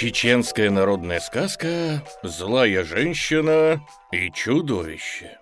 Чеченская народная сказка «Злая женщина и чудовище».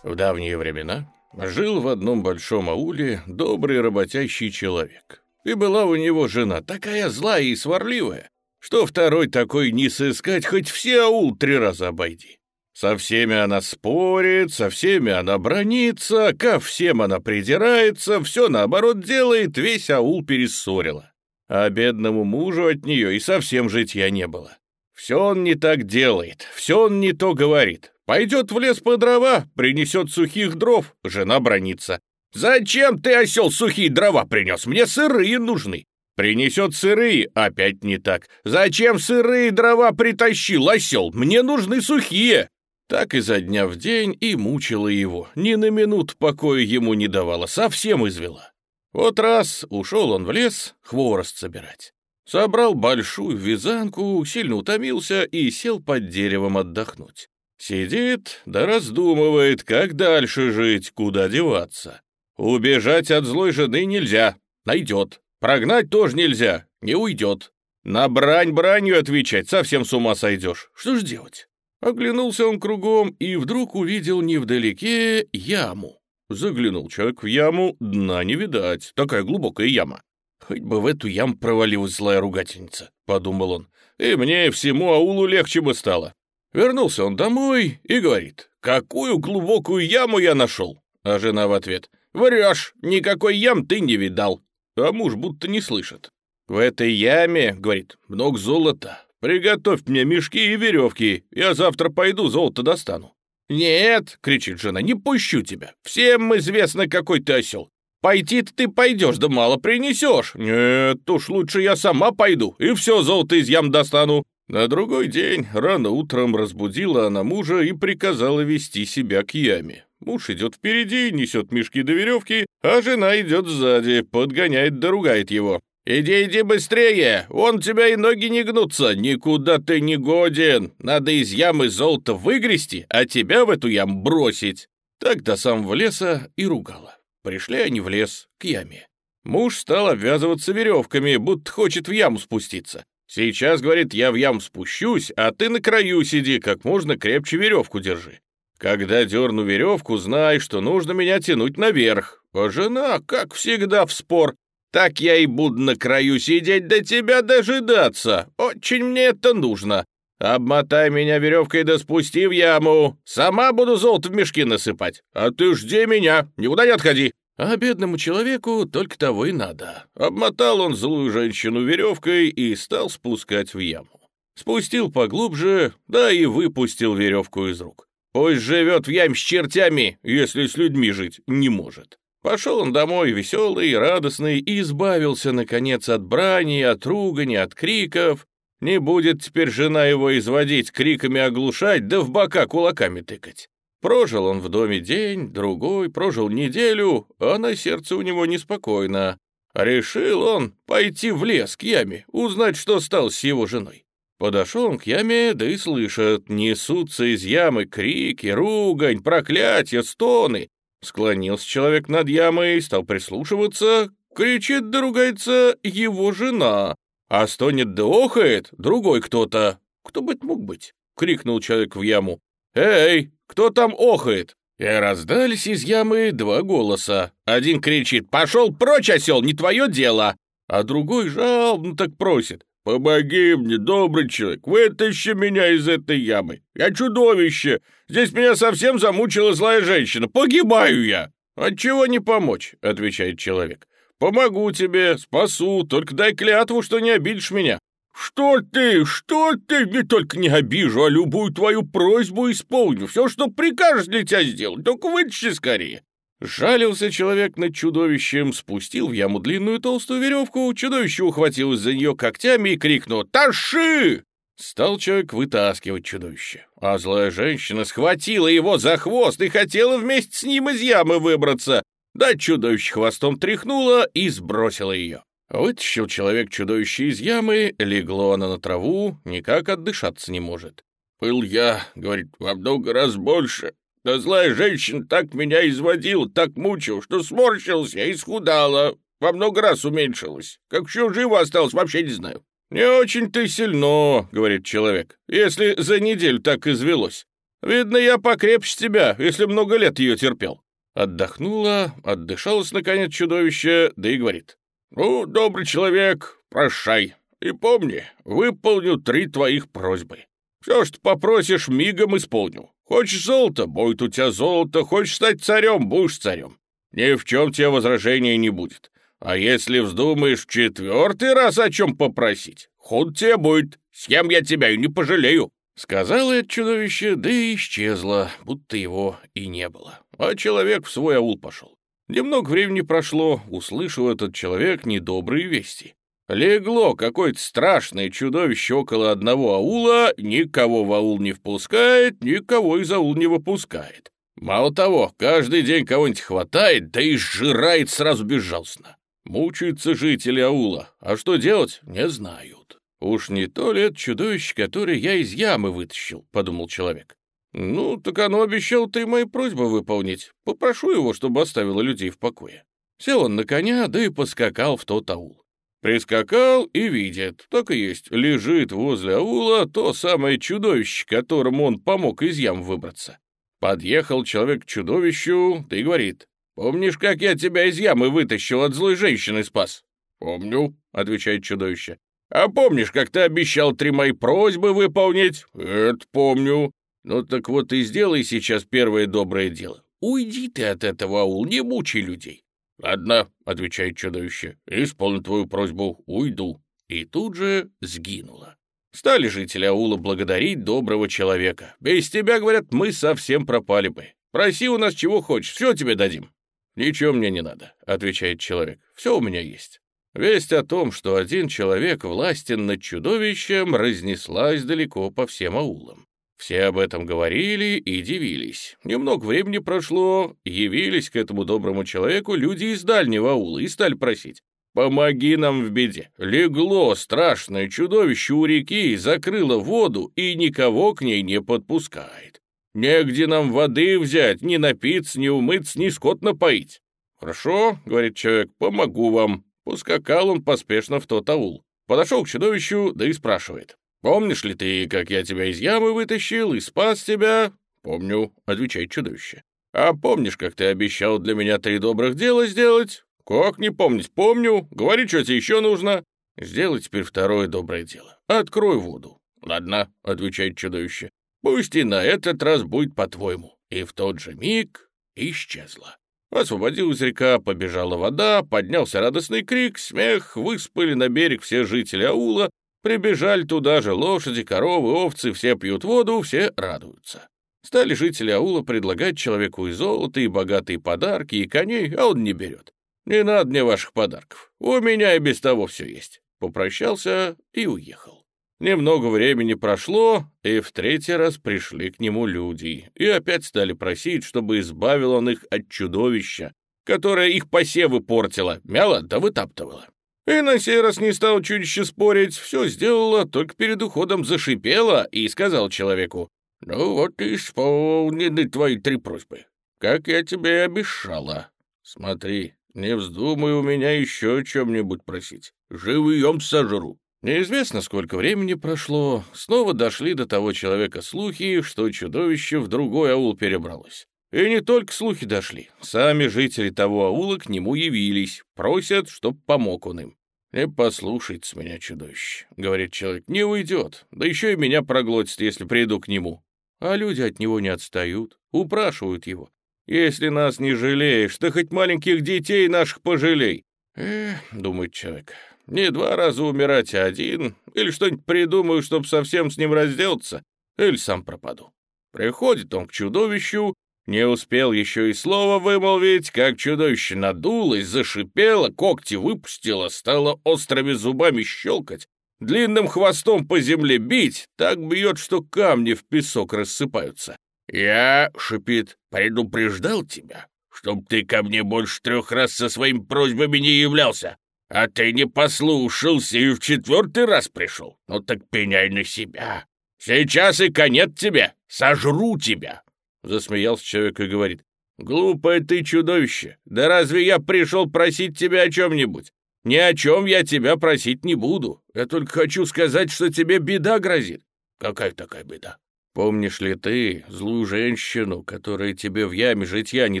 В давние времена жил в одном большом ауле добрый работящий человек. И была у него жена такая злая и сварливая, что второй такой не сыскать, хоть все аул три раза обойди. Со всеми она спорит, со всеми она бронится, ко всем она придирается, все наоборот делает, весь аул перессорила а бедному мужу от нее и совсем житья не было. Все он не так делает, все он не то говорит. Пойдет в лес по дрова, принесет сухих дров, жена бронится. «Зачем ты, осел, сухие дрова принес? Мне сырые нужны». Принесет сырые, опять не так. «Зачем сырые дрова притащил, осел? Мне нужны сухие». Так изо дня в день и мучила его, ни на минут покоя ему не давала, совсем извела. Вот раз ушел он в лес хворост собирать. Собрал большую вязанку, сильно утомился и сел под деревом отдохнуть. Сидит, да раздумывает, как дальше жить, куда деваться. Убежать от злой жены нельзя, найдет. Прогнать тоже нельзя, не уйдет. На брань бранью отвечать совсем с ума сойдешь. Что ж делать? Оглянулся он кругом и вдруг увидел невдалеке яму. Заглянул человек в яму, дна не видать, такая глубокая яма. «Хоть бы в эту яму провалилась злая ругательница», — подумал он, «и мне всему аулу легче бы стало». Вернулся он домой и говорит, «Какую глубокую яму я нашел?» А жена в ответ, «Врешь, никакой ям ты не видал». А муж будто не слышит. «В этой яме, — говорит, — много золота. Приготовь мне мешки и веревки, я завтра пойду золото достану». «Нет!» — кричит жена, — «не пущу тебя. Всем известно, какой ты осел. Пойти-то ты пойдешь, да мало принесешь. Нет, уж лучше я сама пойду и все золото из ям достану». На другой день рано утром разбудила она мужа и приказала вести себя к яме. Муж идет впереди, несет мешки до веревки, а жена идет сзади, подгоняет да ругает его. «Иди, иди быстрее! Вон тебя и ноги не гнутся! Никуда ты не годен! Надо из ямы золото выгрести, а тебя в эту яму бросить!» Так до самого леса и ругала. Пришли они в лес, к яме. Муж стал обвязываться веревками, будто хочет в яму спуститься. «Сейчас, — говорит, — я в яму спущусь, а ты на краю сиди, как можно крепче веревку держи. Когда дерну веревку, знай, что нужно меня тянуть наверх. А жена, как всегда, в спор. Так я и буду на краю сидеть до тебя дожидаться. Очень мне это нужно. Обмотай меня веревкой да спусти в яму. Сама буду золото в мешки насыпать. А ты жди меня, никуда не отходи». А бедному человеку только того и надо. Обмотал он злую женщину веревкой и стал спускать в яму. Спустил поглубже, да и выпустил веревку из рук. Пусть живет в яме с чертями, если с людьми жить не может. Пошел он домой веселый и радостный и избавился, наконец, от брани, от ругани, от криков. Не будет теперь жена его изводить, криками оглушать, да в бока кулаками тыкать. Прожил он в доме день, другой, прожил неделю, а на сердце у него неспокойно. Решил он пойти в лес к яме, узнать, что стал с его женой. Подошел он к яме, да и слышит, несутся из ямы крики, ругань, проклятия, стоны. Склонился человек над ямой, стал прислушиваться, кричит да ругается его жена, а стонет да охает другой кто-то. Кто бы это мог быть? Крикнул человек в яму. «Эй, кто там охает?» И раздались из ямы два голоса. Один кричит «Пошел прочь, осел, не твое дело!» А другой жалобно так просит «Помоги мне, добрый человек, вытащи меня из этой ямы. Я чудовище. Здесь меня совсем замучила злая женщина. Погибаю я». «Отчего не помочь?» — отвечает человек. «Помогу тебе, спасу, только дай клятву, что не обидишь меня». «Что ты, что ты? Не только не обижу, а любую твою просьбу исполню. Все, что прикажешь для тебя сделать, только вытащи скорее». Жалился человек над чудовищем, спустил в яму длинную толстую веревку, чудовище ухватилось за нее когтями и крикнуло «Таши!». Стал человек вытаскивать чудовище, а злая женщина схватила его за хвост и хотела вместе с ним из ямы выбраться. Да чудовище хвостом тряхнуло и сбросило ее. Вытащил человек чудовище из ямы, легло оно на траву, никак отдышаться не может. «Был я, — говорит, — во много раз больше, да злая женщина так меня изводила, так мучила, что сморщился и схудала, во много раз уменьшилась. Как еще живо осталось, вообще не знаю. «Не очень ты сильно», — говорит человек, — «если за неделю так извелось. Видно, я покрепче тебя, если много лет ее терпел». Отдохнула, отдышалась, наконец, чудовище, да и говорит. «Ну, добрый человек, прощай. И помни, выполню три твоих просьбы. Все, что попросишь, мигом исполню. Хочешь золото — будет у тебя золото, хочешь стать царем — будешь царем. Ни в чем тебе возражения не будет. А если вздумаешь в четвертый раз о чем попросить, худ тебе будет, съем я тебя и не пожалею». Сказала это чудовище, да и исчезло, будто его и не было. А человек в свой аул пошел. Немного времени прошло, услышал этот человек недобрые вести. Легло какое-то страшное чудовище около одного аула, никого в аул не впускает, никого из аул не выпускает. Мало того, каждый день кого-нибудь хватает, да и сжирает сразу безжалостно. Мучаются жители аула, а что делать, не знают. «Уж не то ли это чудовище, которое я из ямы вытащил?» — подумал человек. «Ну, так оно обещал ты мои просьбы выполнить. Попрошу его, чтобы оставило людей в покое». Сел он на коня, да и поскакал в тот аул. Прискакал и видит, так и есть, лежит возле аула то самое чудовище, которому он помог из ям выбраться. Подъехал человек к чудовищу, и говорит, «Помнишь, как я тебя из ямы вытащил, от злой женщины спас?» «Помню», — отвечает чудовище. «А помнишь, как ты обещал три мои просьбы выполнить?» «Это помню». «Ну так вот и сделай сейчас первое доброе дело. Уйди ты от этого, аул, не мучай людей». «Ладно», — отвечает чудовище, — «исполню твою просьбу, уйду». И тут же сгинула. Стали жители аула благодарить доброго человека. Без тебя, говорят, мы совсем пропали бы. Проси у нас чего хочешь, все тебе дадим. «Ничего мне не надо», — отвечает человек. «Все у меня есть». Весть о том, что один человек властен над чудовищем, разнеслась далеко по всем аулам. Все об этом говорили и дивились. Немного времени прошло, явились к этому доброму человеку люди из дальнего аула и стали просить. «Помоги нам в беде! Легло страшное чудовище у реки, закрыло воду и никого к ней не подпускает. Негде нам воды взять, ни напиться, ни умыться, ни скот напоить». «Хорошо», — говорит человек, — «помогу вам. Поскакал он поспешно в тот аул. Подошел к чудовищу, да и спрашивает. «Помнишь ли ты, как я тебя из ямы вытащил и спас тебя?» «Помню», — отвечает чудовище. «А помнишь, как ты обещал для меня три добрых дела сделать?» «Как не помнить? Помню. Говори, что тебе еще нужно». «Сделай теперь второе доброе дело. Открой воду». «Ладно», — отвечает чудовище. «Пусть и на этот раз будет по-твоему». И в тот же миг исчезла. Освободилась река, побежала вода, поднялся радостный крик, смех, выспали на берег все жители аула, прибежали туда же лошади, коровы, овцы, все пьют воду, все радуются. Стали жители аула предлагать человеку и золото, и богатые подарки, и коней, а он не берет. «Не надо мне ваших подарков, у меня и без того все есть». Попрощался и уехал. Немного времени прошло, и в третий раз пришли к нему люди, и опять стали просить, чтобы избавил он их от чудовища, которое их посевы портило, мяло да вытаптывало. И на сей раз не стал чудище спорить, все сделала, только перед уходом зашипела и сказал человеку, «Ну вот и исполнены твои три просьбы, как я тебе и обещала. Смотри, не вздумай у меня еще о чем-нибудь просить, живьем сожру». Неизвестно, сколько времени прошло, снова дошли до того человека слухи, что чудовище в другой аул перебралось. И не только слухи дошли, сами жители того аула к нему явились, просят, чтоб помог он им. «Не послушается меня чудовище», — говорит человек, — «не уйдет, да еще и меня проглотит, если приду к нему». А люди от него не отстают, упрашивают его. «Если нас не жалеешь, то хоть маленьких детей наших пожалей». «Эх», — думает человек, не два раза умирать, а один, или что-нибудь придумаю, чтобы совсем с ним разделаться, или сам пропаду. Приходит он к чудовищу, не успел еще и слова вымолвить, как чудовище надулось, зашипело, когти выпустило, стало острыми зубами щелкать, длинным хвостом по земле бить, так бьет, что камни в песок рассыпаются. «Я, — шипит, — предупреждал тебя, чтоб ты ко мне больше трех раз со своими просьбами не являлся. А ты не послушался и в четвертый раз пришел. Ну так пеняй на себя. Сейчас и конец тебе. Сожру тебя. Засмеялся человек и говорит. Глупое ты чудовище. Да разве я пришел просить тебя о чем-нибудь? Ни о чем я тебя просить не буду. Я только хочу сказать, что тебе беда грозит. Какая такая беда? Помнишь ли ты злую женщину, которая тебе в яме житья не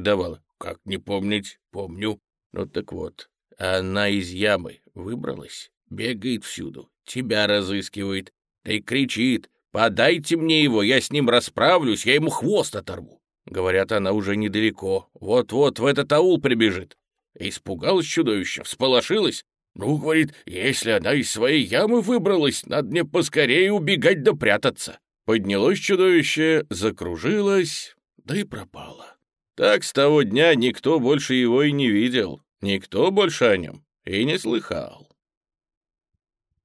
давала? Как не помнить? Помню. Ну так вот, она из ямы выбралась, бегает всюду, тебя разыскивает, и кричит, «Подайте мне его, я с ним расправлюсь, я ему хвост оторву». Говорят, она уже недалеко, вот-вот в этот аул прибежит. Испугалась чудовище, всполошилась. Ну, говорит, если она из своей ямы выбралась, надо мне поскорее убегать да прятаться. Поднялось чудовище, закружилось, да и пропало. Так с того дня никто больше его и не видел, никто больше о нем и не слыхал.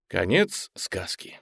Конец сказки.